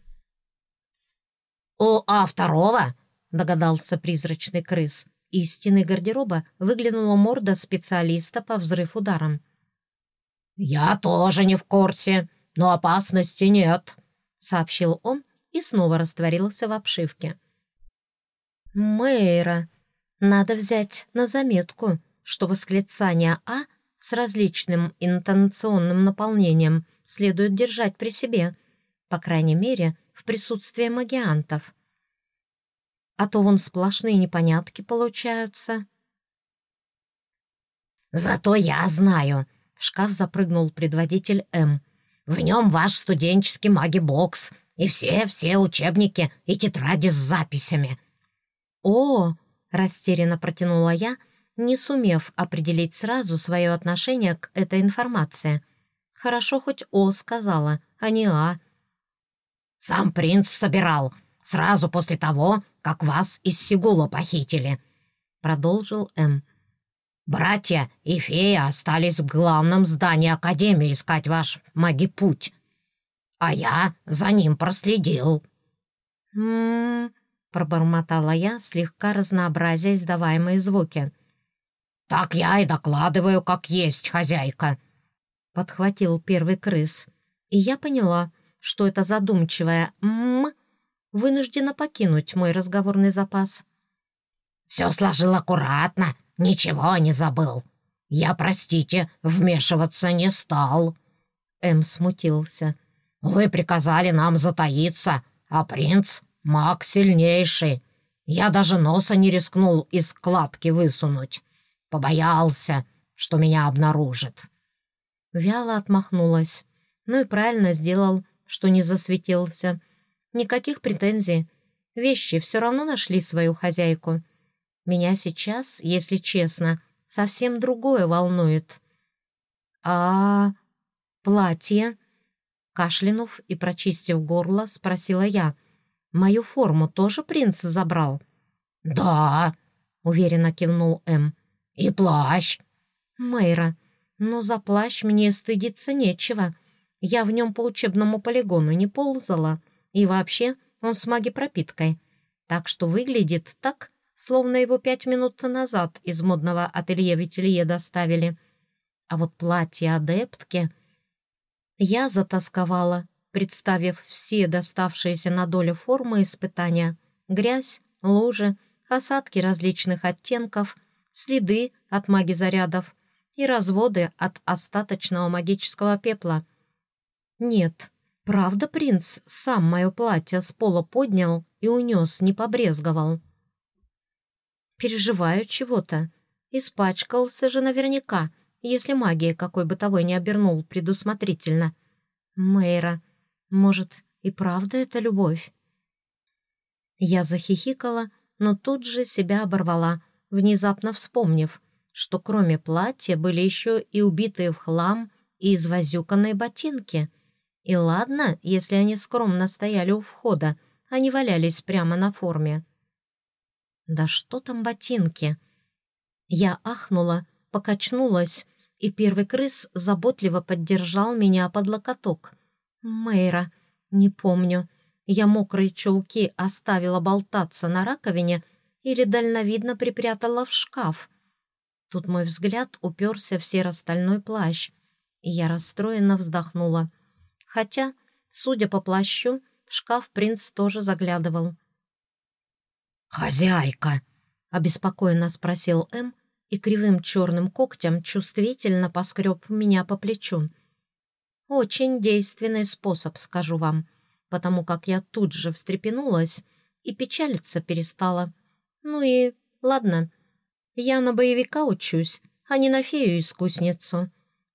«У А второго?» — догадался призрачный крыс. Из стены гардероба выглянула морда специалиста по взрыв ударом. «Я тоже не в курсе, но опасности нет», — сообщил он и снова растворился в обшивке. «Мэйра, надо взять на заметку, что восклицание «А» с различным интонационным наполнением следует держать при себе, по крайней мере, в присутствии магиантов. А то вон сплошные непонятки получаются». «Зато я знаю», — в шкаф запрыгнул предводитель М. «В нем ваш студенческий маги-бокс и все-все учебники и тетради с записями». «О!» — растерянно протянула я, не сумев определить сразу свое отношение к этой информации. Хорошо хоть «О» сказала, а не «А». «Сам принц собирал, сразу после того, как вас из Сигула похитили», — продолжил М. «Братья и фея остались в главном здании Академии искать ваш маги-путь, а я за ним проследил». «М-м-м», пробормотала я, слегка разнообразя издаваемые звуки. «Так я и докладываю, как есть, хозяйка», — подхватил первый крыс. И я поняла, что это задумчивое «м» вынуждена покинуть мой разговорный запас. «Все сложил аккуратно, ничего не забыл. Я, простите, вмешиваться не стал». М смутился. «Вы приказали нам затаиться, а принц Маг сильнейший. Я даже носа не рискнул из складки высунуть. Побоялся, что меня обнаружит. Вяло отмахнулась. Ну и правильно сделал, что не засветился. Никаких претензий. Вещи все равно нашли свою хозяйку. Меня сейчас, если честно, совсем другое волнует. А платье? Кашлянув и прочистив горло, спросила я. Мою форму тоже принц забрал?» «Да», — уверенно кивнул М. «И плащ». «Мэйра, ну за плащ мне стыдиться нечего. Я в нем по учебному полигону не ползала. И вообще он с магипропиткой. Так что выглядит так, словно его пять минут назад из модного ателье Вителье доставили. А вот платье адептки... Я затасковала представив все доставшиеся на долю формы испытания, грязь, лужи, осадки различных оттенков, следы от маги-зарядов и разводы от остаточного магического пепла. Нет, правда принц сам мое платье с пола поднял и унес, не побрезговал. Переживаю чего-то. Испачкался же наверняка, если магия какой бытовой не обернул предусмотрительно. Мэйра, может, и правда это любовь? Я захихикала, но тут же себя оборвала, внезапно вспомнив, что кроме платья были еще и убитые в хлам и извозюканные ботинки. И ладно, если они скромно стояли у входа, а не валялись прямо на форме. Да что там ботинки? Я ахнула, покачнулась, и первый крыс заботливо поддержал меня под локоток — Мэйра, не помню. Я мокрые чулки оставила болтаться на раковине или дальновидно припрятала в шкаф. Тут мой взгляд уперся в серо-стальной плащ, и я расстроенно вздохнула. Хотя, судя по плащу, в шкаф принц тоже заглядывал. «Хозяйка!» — обеспокоенно спросил М и кривым черным когтем чувствительно поскреб меня по плечу. Очень действенный способ, скажу вам, потому как я тут же встрепенулась и печалиться перестала. Ну и ладно, я на боевика учусь, а не на фею-искусницу.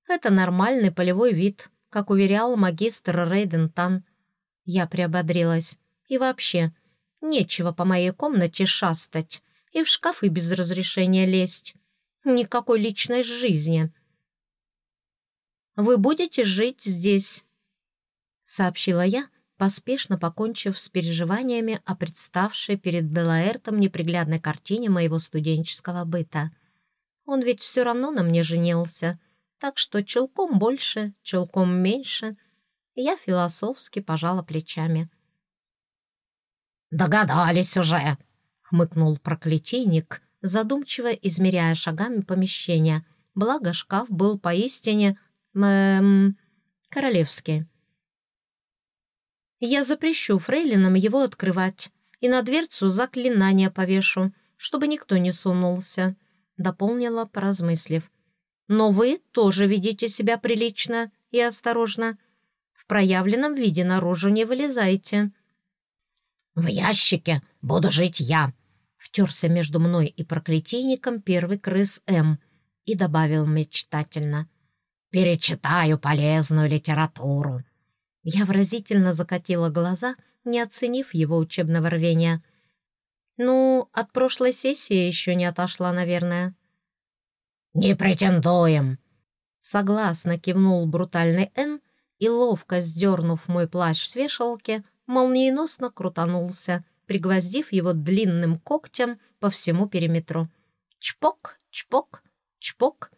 Это нормальный полевой вид, как уверял магистр Рейден. Я приободрилась. И вообще, нечего по моей комнате шастать и в шкафы без разрешения лезть. Никакой личной жизни. Вы будете жить здесь», — сообщила я поспешно покончив с переживаниями о представшей перед Белаэртом неприглядной картине моего студенческого быта. Он ведь все равно на мне женился, так что чулком больше, чулком меньше. Я философски пожала плечами. «Догадались уже!» — хмыкнул проклятийник, задумчиво измеряя шагами помещения, благо шкаф был поистине... Эм, королевский. Я запрещу фрейлинам его открывать и на дверцу заклинания повешу, чтобы никто не сунулся», — дополнила, поразмыслив. «Но вы тоже ведите себя прилично и осторожно. В проявленном виде наружу не вылезайте». «В ящике буду жить я», — втерся между мной и проклятийником первый крыс М и добавил мечтательно. «Перечитаю полезную литературу». Я выразительно закатила глаза, не оценив его учебного рвения. Ну, от прошлой сессии еще не отошла, наверное. «Не претендуем!» Согласно кивнул брутальный Н и, ловко сдернув мой плащ с вешалки, молниеносно крутанулся, пригвоздив его длинным когтем по всему периметру. Чпок, чпок, чпок.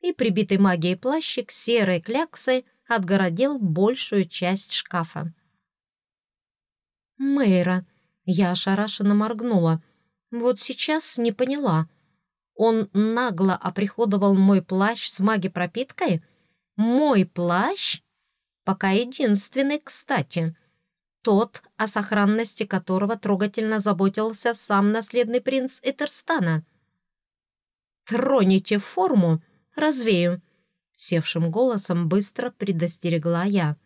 И прибитый магией плащик серой кляксой отгородил большую часть шкафа. «Мэйра!» Я ошарашенно моргнула. Вот сейчас не поняла. Он нагло оприходовал мой плащ с маги-пропиткой? Мой плащ? Пока единственный, кстати. Тот, о сохранности которого трогательно заботился сам наследный принц Этерстана. «Троните форму, развею», Севшим голосом быстро предостерегла я.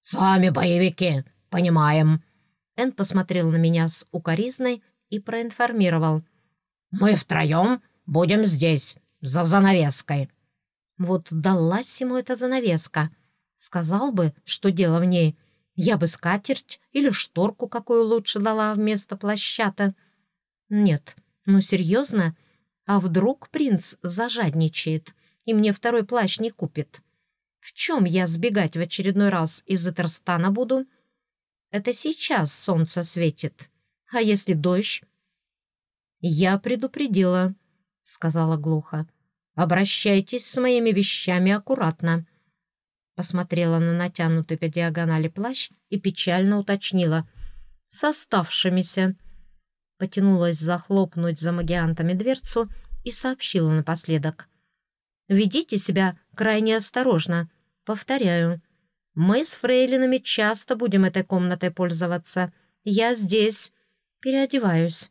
«Сами боевики, понимаем». Эн посмотрел на меня с укоризной и проинформировал. «Мы втроем будем здесь, за занавеской». Вот далась ему эта занавеска. Сказал бы, что дело в ней. Я бы скатерть или шторку какую лучше дала вместо плащата. Нет, ну серьезно? А вдруг принц зажадничает? И мне второй плащ не купит. В чем я сбегать в очередной раз из Этерстана буду? Это сейчас солнце светит. А если дождь? Я предупредила, — сказала глухо. Обращайтесь с моими вещами аккуратно. Посмотрела на натянутый по диагонали плащ и печально уточнила. С оставшимися. Потянулась захлопнуть за магиантами дверцу и сообщила напоследок. Ведите себя крайне осторожно. Повторяю, мы с фрейлинами часто будем этой комнатой пользоваться. Я здесь. Переодеваюсь.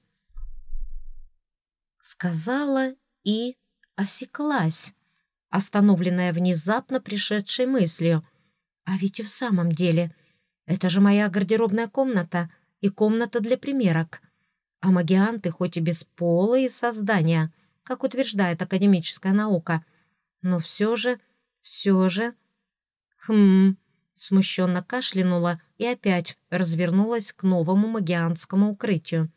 Сказала и осеклась, остановленная внезапно пришедшей мыслью. А ведь и в самом деле, это же моя гардеробная комната и комната для примерок. А магианты хоть и бесполые создания, как утверждает академическая наука — но все же, все же... Хм... Смущенно кашлянула и опять развернулась к новому магианскому укрытию.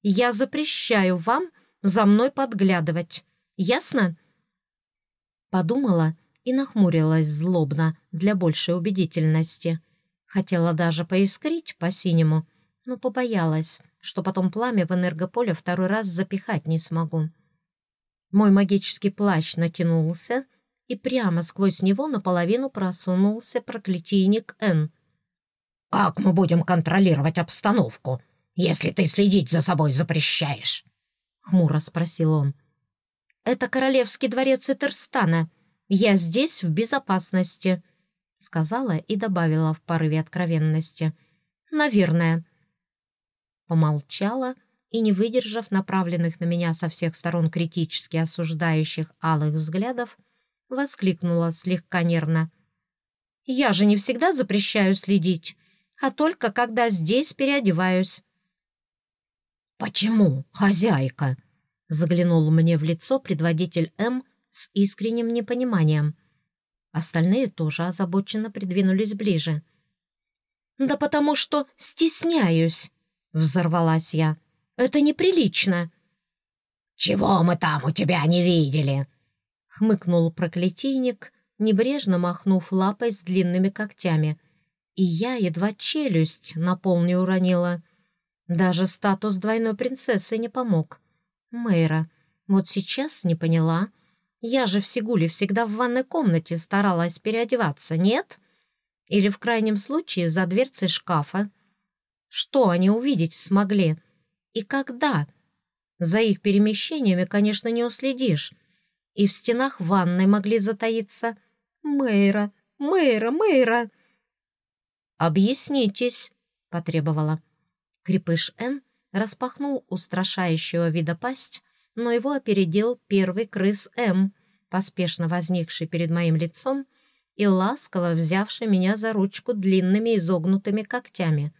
«Я запрещаю вам за мной подглядывать. Ясно?» Подумала и нахмурилась злобно для большей убедительности. Хотела даже поискрить по-синему, но побоялась, что потом пламя в энергополе второй раз запихать не смогу. Мой магический плащ натянулся, и прямо сквозь него наполовину просунулся проклятийник Н. «Как мы будем контролировать обстановку, если ты следить за собой запрещаешь?» — хмуро спросил он. «Это королевский дворец Этерстана. Я здесь в безопасности», — сказала и добавила в порыве откровенности. «Наверное». Помолчала и, не выдержав направленных на меня со всех сторон критически осуждающих алых взглядов, воскликнула слегка нервно. «Я же не всегда запрещаю следить, а только когда здесь переодеваюсь». «Почему, хозяйка?» — заглянул мне в лицо предводитель М с искренним непониманием. Остальные тоже озабоченно придвинулись ближе. «Да потому что стесняюсь!» — взорвалась я. Это неприлично». «Чего мы там у тебя не видели?» — хмыкнул проклятийник, небрежно махнув лапой с длинными когтями, и я едва челюсть на пол не уронила. Даже статус двойной принцессы не помог. Мэйра, вот сейчас не поняла. Я же в Сигуле всегда в ванной комнате старалась переодеваться, нет? Или в крайнем случае за дверцей шкафа. Что они увидеть смогли? И когда? За их перемещениями, конечно, не уследишь. И в стенах ванной могли затаиться. Мэйра, Мэйра, Мэйра! «Объяснитесь», — потребовала. Крепыш Н распахнул устрашающего вида пасть, но его опередил первый крыс М, поспешно возникший перед моим лицом и ласково взявший меня за ручку длинными изогнутыми когтями.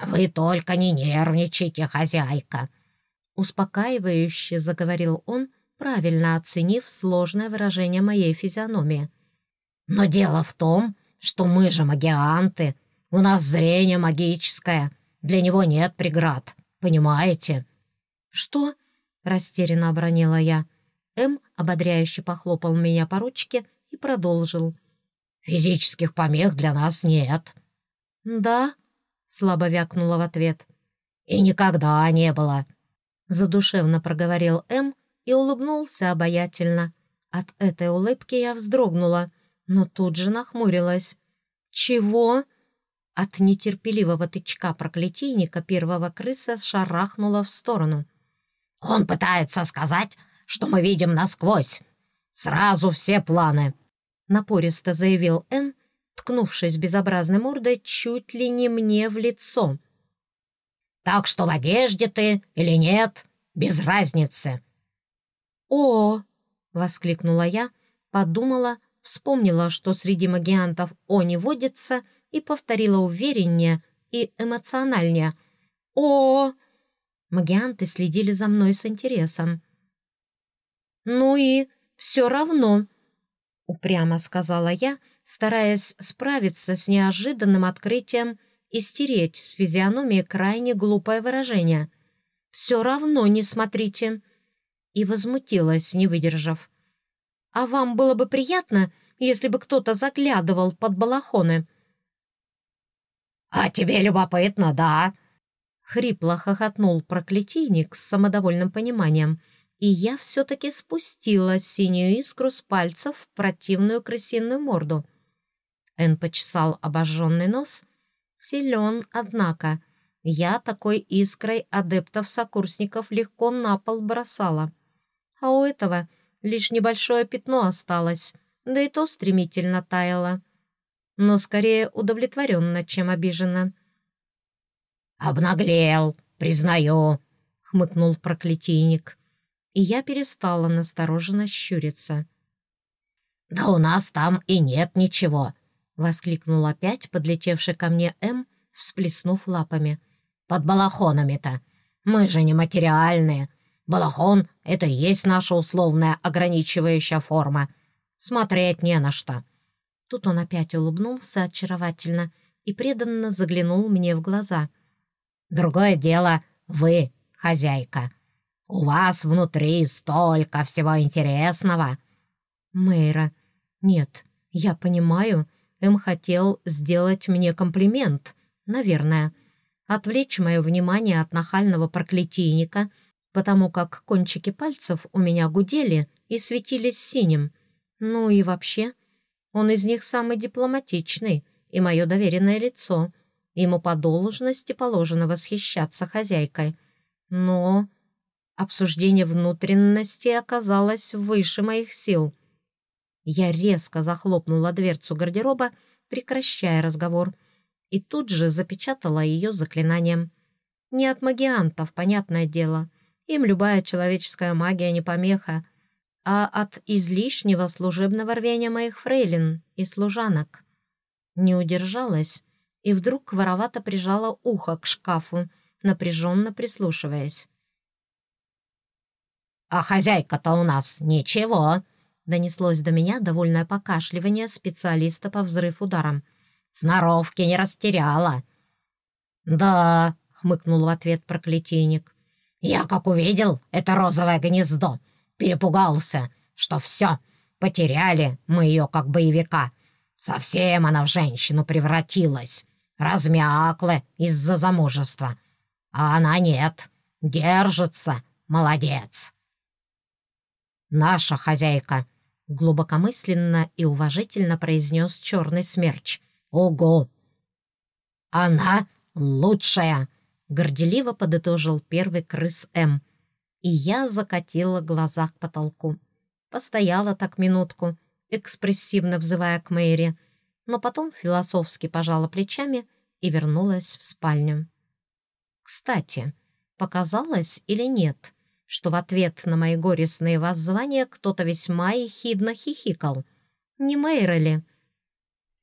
«Вы только не нервничайте, хозяйка!» Успокаивающе заговорил он, правильно оценив сложное выражение моей физиономии. «Но дело в том, что мы же магианты, у нас зрение магическое, для него нет преград, понимаете?» «Что?» — растерянно обронила я. М ободряюще похлопал меня по ручке и продолжил. «Физических помех для нас нет». «Да?» — слабо вякнула в ответ. «И никогда не было», — задушевно проговорил М и улыбнулся обаятельно. От этой улыбки я вздрогнула, но тут же нахмурилась. «Чего?» От нетерпеливого тычка проклятийника первого крыса шарахнула в сторону. «Он пытается сказать, что мы видим насквозь. Сразу все планы», — напористо заявил Н, ткнувшись безобразной мордой чуть ли не мне в лицо. «Так что в одежде ты или нет, без разницы». «О!» — воскликнула я, подумала, вспомнила, что среди магиантов «о» не водится — и повторила увереннее и эмоциональнее. «О!» Магианты следили за мной с интересом. «Ну и все равно», — упрямо сказала я, стараясь справиться с неожиданным открытием и стереть с физиономии крайне глупое выражение. «Все равно не смотрите», — и возмутилась, не выдержав. «А вам было бы приятно, если бы кто-то заглядывал под балахоны?» «А тебе любопытно, да?» Хрипло хохотнул проклятийник с самодовольным пониманием, и я все-таки спустила синюю искру с пальцев в противную крысиную морду. Эн почесал обожженный нос. Силен, однако. Я такой искрой адептов-сокурсников легко на пол бросала. А у этого лишь небольшое пятно осталось, да и то стремительно таяло но скорее удовлетворенно, чем обиженно. «Обнаглел, признаю», — хмыкнул проклятийник. И я перестала настороженно щуриться. «Да у нас там и нет ничего», — воскликнул опять подлетевший ко мне М, всплеснув лапами. «Под балахонами-то. Мы же не материальные. Балахон — это и есть наша условная ограничивающая форма. Смотреть не на что. Тут он опять улыбнулся очаровательно и преданно заглянул мне в глаза. «Другое дело вы, хозяйка. У вас внутри столько всего интересного». «Мэйра, нет, я понимаю, Эм хотел сделать мне комплимент, наверное, отвлечь мое внимание от нахального проклятийника, потому как кончики пальцев у меня гудели и светились синим. Ну и вообще...» Он из них самый дипломатичный и мое доверенное лицо. Ему по должности положено восхищаться хозяйкой. Но обсуждение внутренности оказалось выше моих сил. Я резко захлопнула дверцу гардероба, прекращая разговор, и тут же запечатала ее заклинанием. Не от магиантов, понятное дело. Им любая человеческая магия не помеха, а от излишнего служебного рвения моих фрейлин и служанок. Не удержалась и вдруг воровато прижала ухо к шкафу, напряженно прислушиваясь. «А хозяйка-то у нас ничего!» Донеслось до меня довольное покашливание специалиста по взрыв ударом. «Сноровки не растеряла!» «Да», — хмыкнул в ответ проклятийник. «Я как увидел это розовое гнездо, перепугался, что все, потеряли мы ее как боевика. Совсем она в женщину превратилась, размякла из-за замужества. А она нет, держится, молодец. Наша хозяйка, глубокомысленно и уважительно произнес черный смерч. Ого! Она лучшая, горделиво подытожил первый крыс М. И я закатила глаза к потолку. Постояла так минутку, экспрессивно взывая к Мэри, но потом философски пожала плечами и вернулась в спальню. Кстати, показалось или нет, что в ответ на мои горестные воззвания кто-то весьма ехидно хихикал. Не Мэйра ли,